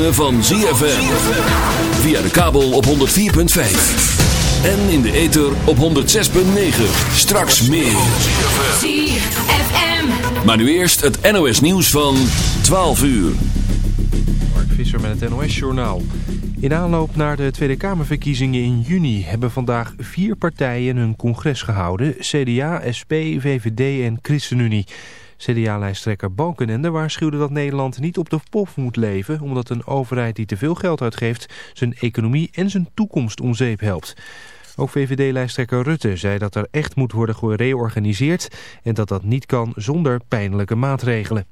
ritme van ZFM. Via de kabel op 104.5. En in de ether op 106.9. Straks meer. ZFM. Maar nu eerst het NOS nieuws van 12 uur. Mark Visser met het NOS Journaal. In aanloop naar de Tweede Kamerverkiezingen in juni hebben vandaag vier partijen hun congres gehouden. CDA, SP, VVD en ChristenUnie. CDA-lijsttrekker Balkenende waarschuwde dat Nederland niet op de pof moet leven... omdat een overheid die te veel geld uitgeeft zijn economie en zijn toekomst om zeep helpt. Ook VVD-lijsttrekker Rutte zei dat er echt moet worden gereorganiseerd... en dat dat niet kan zonder pijnlijke maatregelen.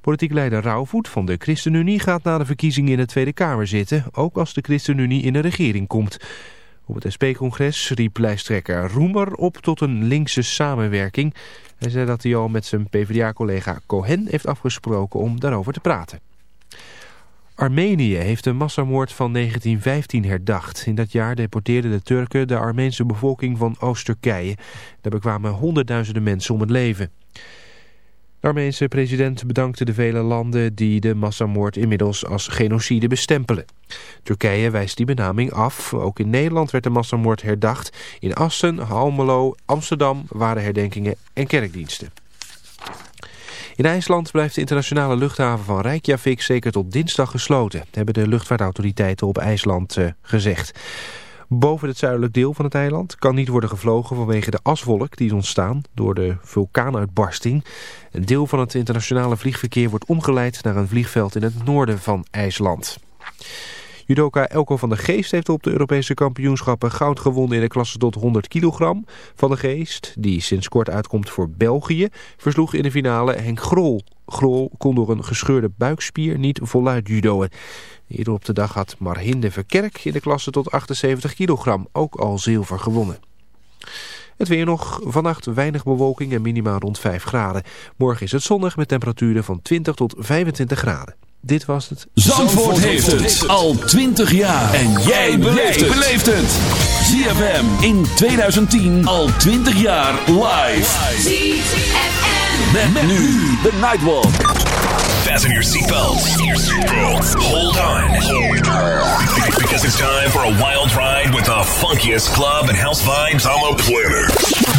Politiek leider Rauwvoet van de ChristenUnie gaat na de verkiezingen in de Tweede Kamer zitten... ook als de ChristenUnie in de regering komt... Op het SP-congres riep lijsttrekker Roemer op tot een linkse samenwerking. Hij zei dat hij al met zijn PvdA-collega Cohen heeft afgesproken om daarover te praten. Armenië heeft de massamoord van 1915 herdacht. In dat jaar deporteerden de Turken de Armeense bevolking van Oost-Turkije. Daar bekwamen honderdduizenden mensen om het leven. Armeense president bedankte de vele landen die de massamoord inmiddels als genocide bestempelen. Turkije wijst die benaming af. Ook in Nederland werd de massamoord herdacht. In Assen, Almelo, Amsterdam waren herdenkingen en kerkdiensten. In IJsland blijft de internationale luchthaven van Reykjavik zeker tot dinsdag gesloten, hebben de luchtvaartautoriteiten op IJsland uh, gezegd. Boven het zuidelijk deel van het eiland kan niet worden gevlogen vanwege de aswolk die is ontstaan door de vulkaanuitbarsting. Een deel van het internationale vliegverkeer wordt omgeleid naar een vliegveld in het noorden van IJsland. Judoka Elko van der Geest heeft op de Europese kampioenschappen goud gewonnen in de klasse tot 100 kilogram. Van der Geest, die sinds kort uitkomt voor België, versloeg in de finale Henk Grol. Grol kon door een gescheurde buikspier niet voluit judoën. Eerder op de dag had Marhinde Verkerk in de klasse tot 78 kilogram ook al zilver gewonnen. Het weer nog. Vannacht weinig bewolking en minimaal rond 5 graden. Morgen is het zonnig met temperaturen van 20 tot 25 graden. Dit was het. Zandvoort, heeft het al 20 jaar. En jij beleeft het. ZFM in 2010 al 20 jaar live. ZFM. Met, nu de Nightwalk. Fasten your seatbelts. Hold on. Because it's time for a wild ride with the funkiest club and house vibes on the planet.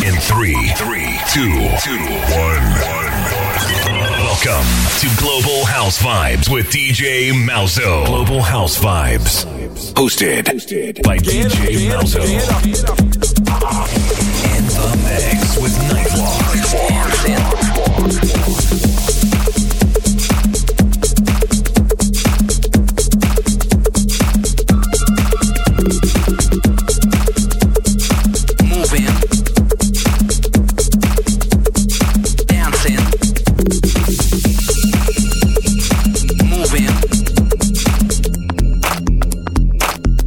In three, three, two, two, one, one. Welcome to Global House Vibes with DJ Malzo. Global House Vibes. Hosted, by DJ Malzo. In the mix with Nightwalk.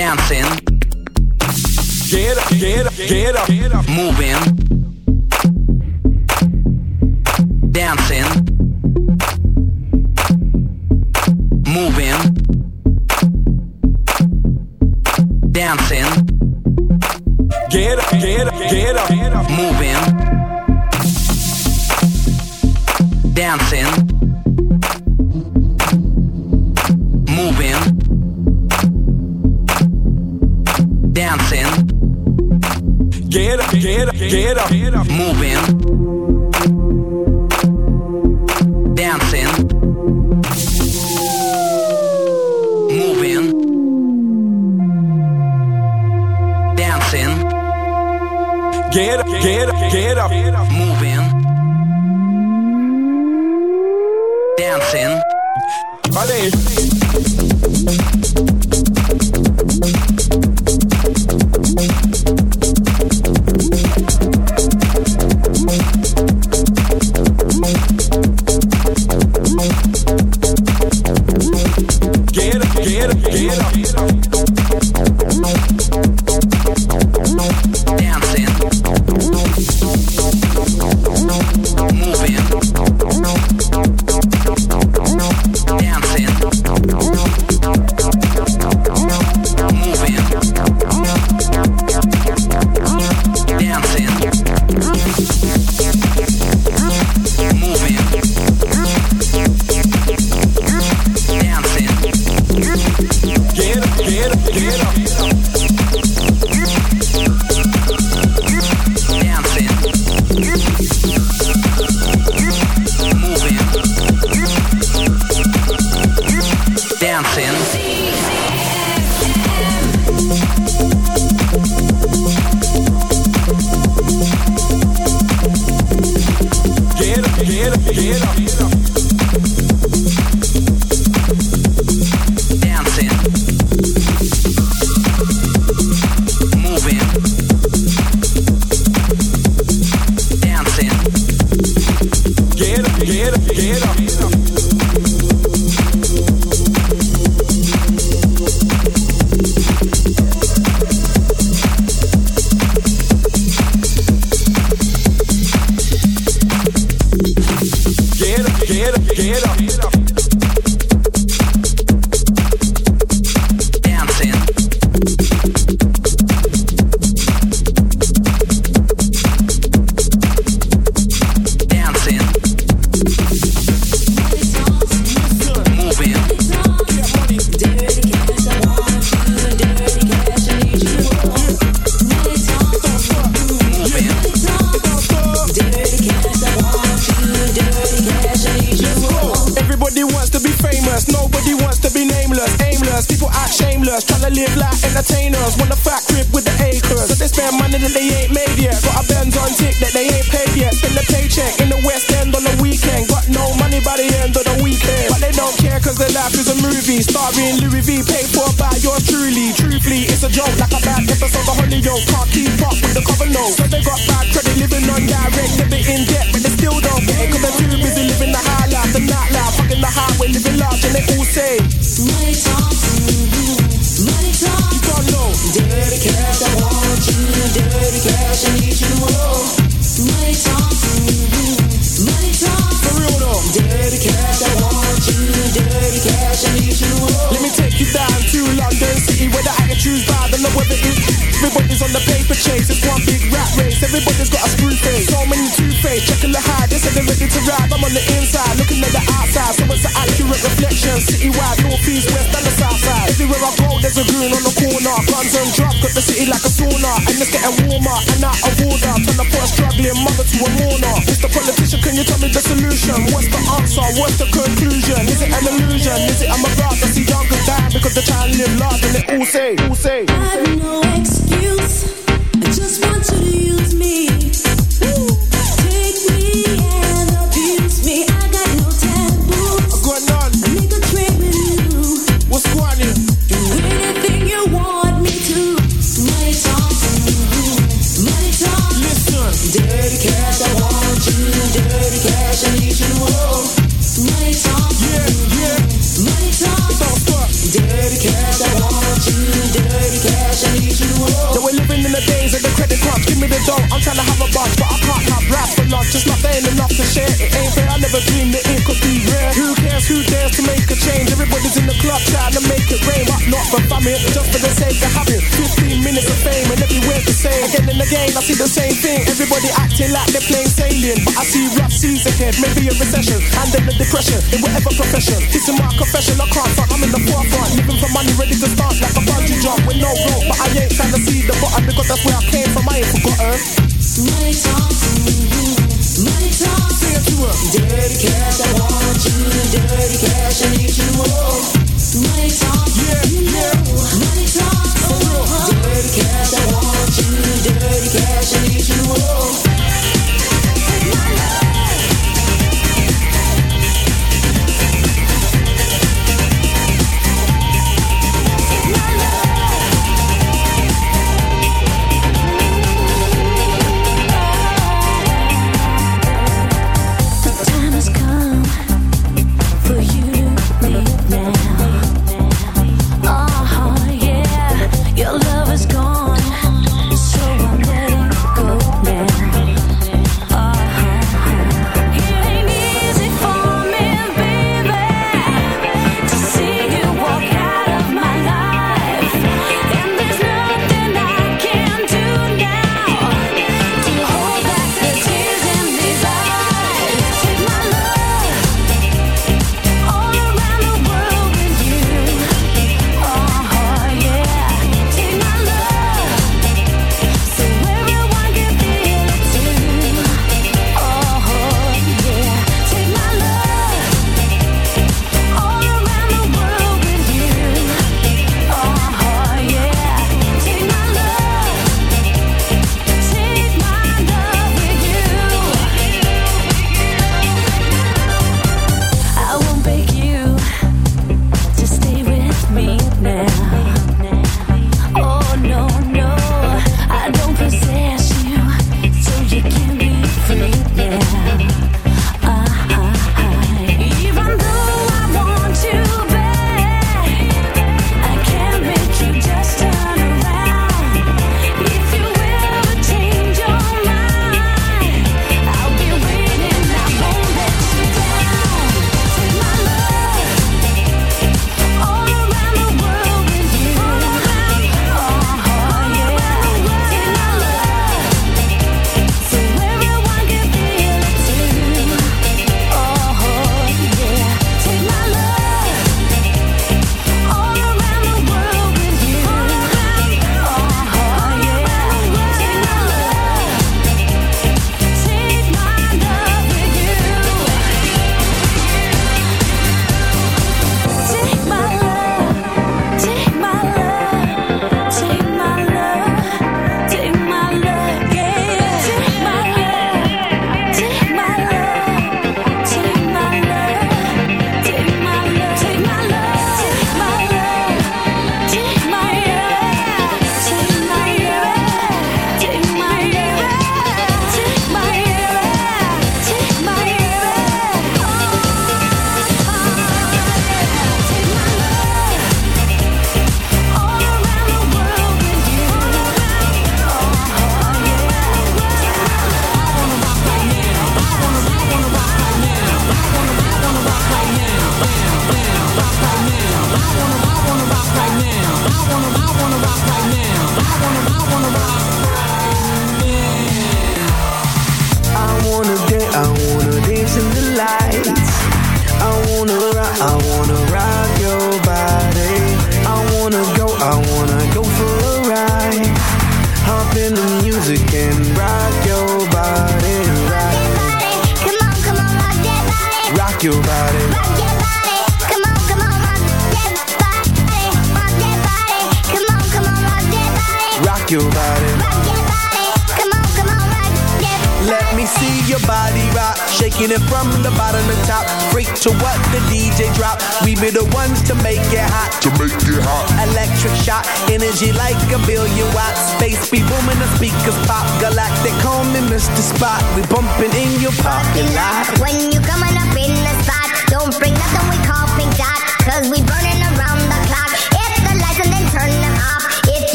Dancing, Get up, get up, get up, get up. moving, dancing, moving, dancing. Get up, get up, get up, get up. moving, dancing, moving, dancing, Get up, get up, get up, get up. moving, dancing, moving, dancing. Get up, get up, get up, moving, dancing, Honey. A sauna, and it's getting warmer and out of order. Turn the poor struggling mother to a mourner. Mr. Politician, can you tell me the solution? What's the answer? What's the conclusion? Is it an illusion? Is it I'm about to see younger die because they're trying to live large and they all say, all say. I've no lunch. It's not there enough to share. It ain't fair, I never dreamed that it could be rare. Who cares, who dares to make a change? Everybody's in the club trying to make it rain, but not for famine, just for the sake of having 15 minutes of fame and everywhere the same. Again and again, I see the same thing. Everybody acting like they're playing sailing, but I see rough seas ahead, maybe a recession, and then a depression in whatever profession. This is my confession, I can't front, I'm in the forefront, living for money, ready to start like a bungee jump with no rope, but I ain't trying to see the bottom because that's where I came from. I ain't forgotten. Money talk, money talk. Sing it to her. Dirty cash, I want you. Dirty cash, I need you. Oh. Money talk, Yeah, money talk. Oh. Dirty cash, I want you. Dirty cash, I need you. Oh. My love.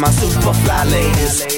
my super fly ladies.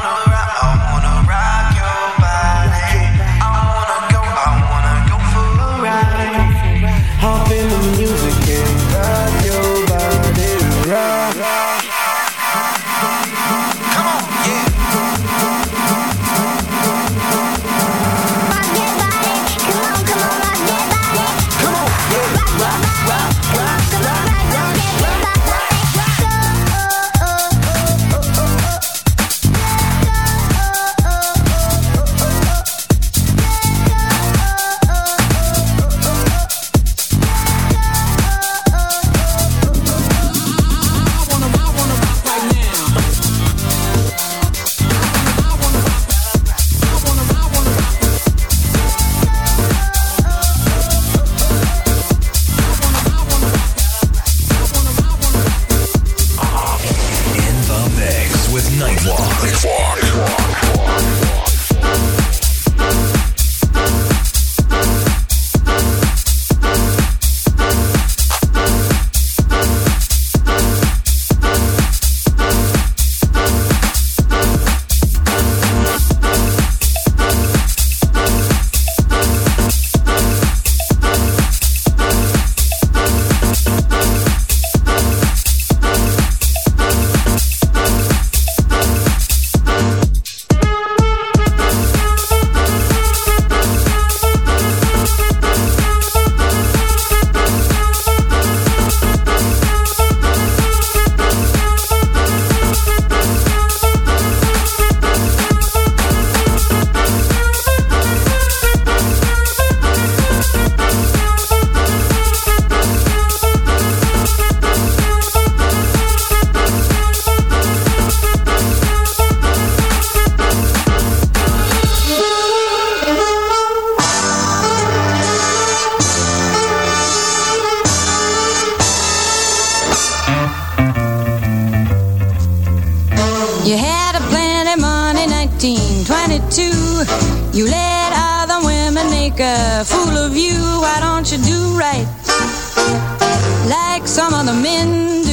You had a plan money, 1922. You let other women make a fool of you. Why don't you do right? Like some other men do.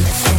Dance.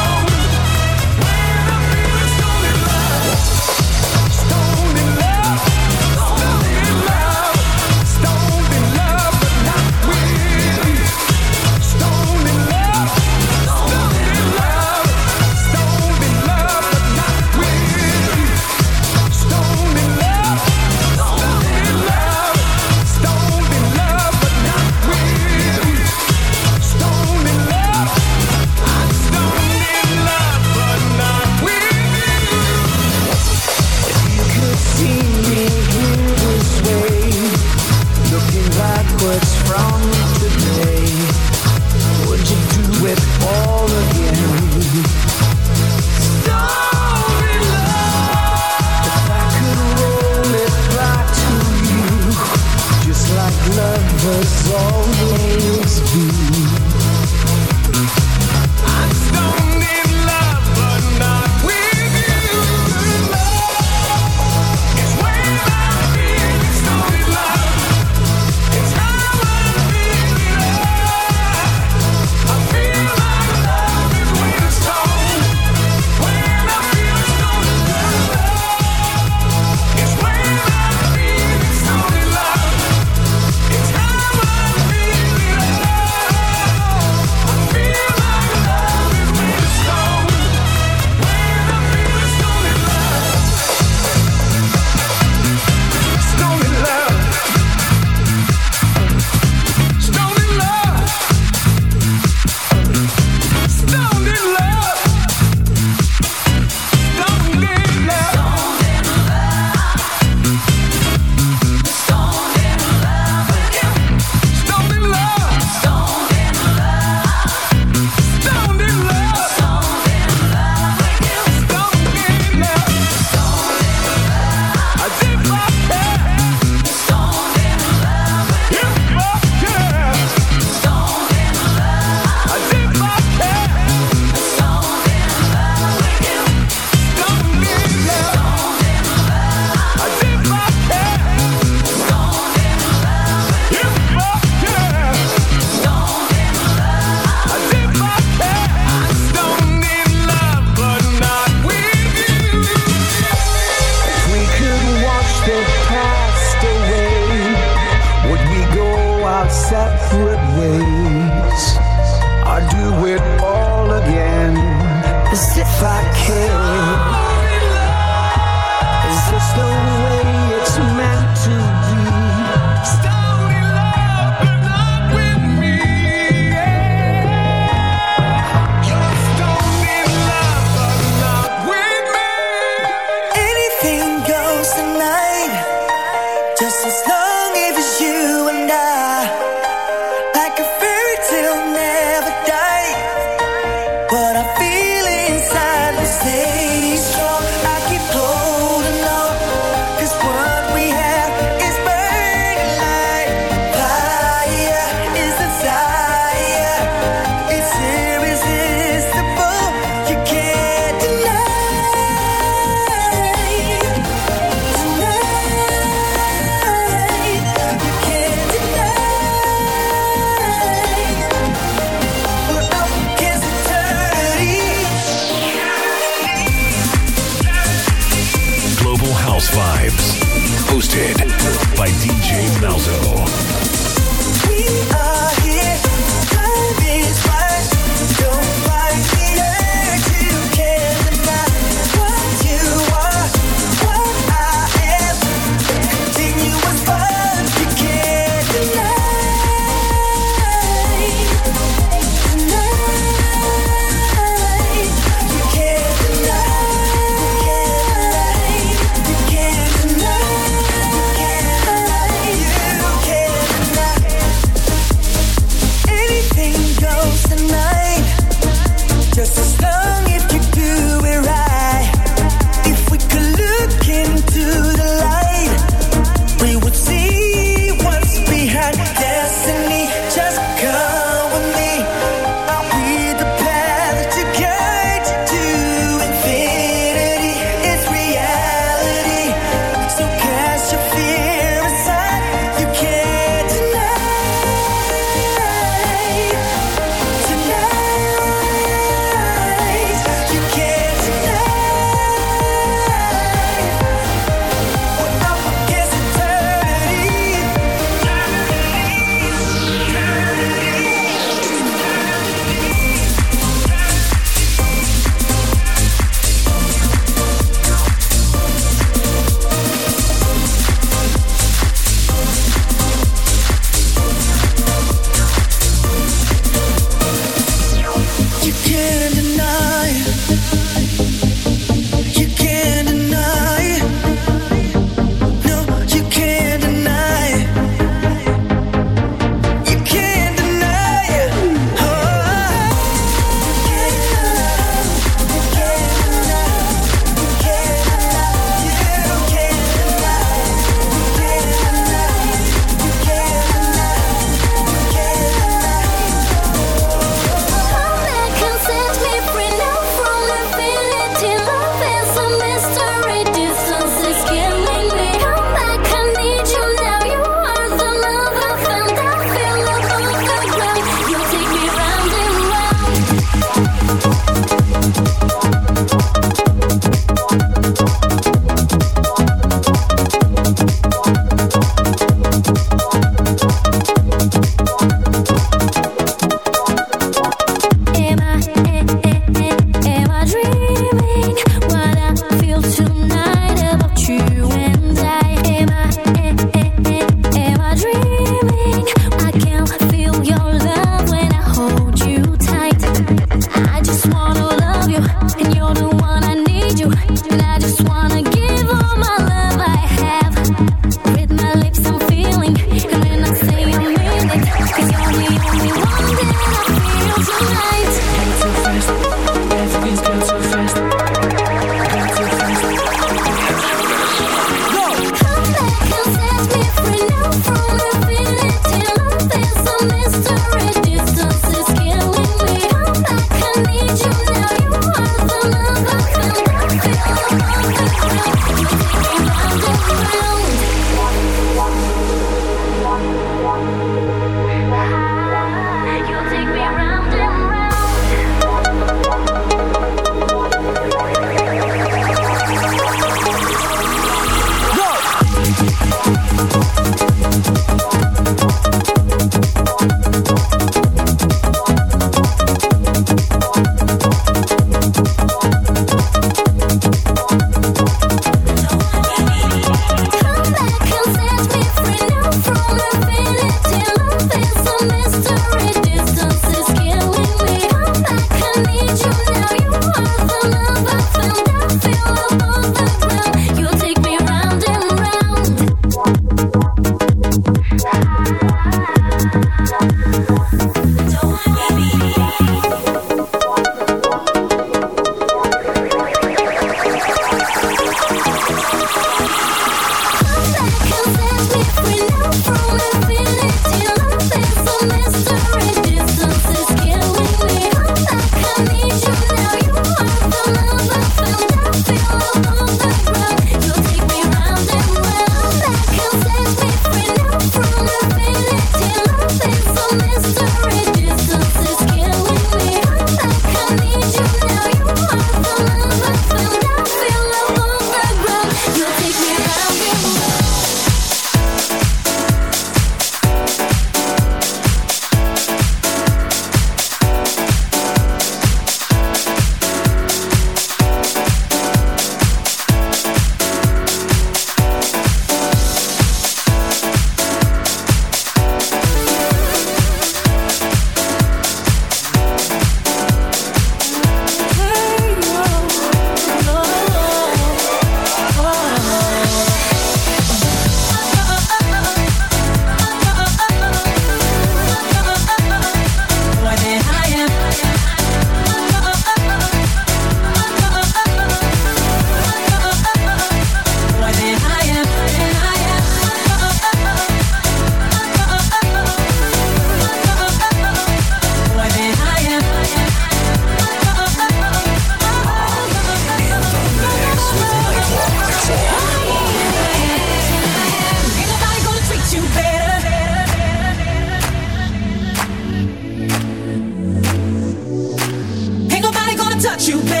you, baby.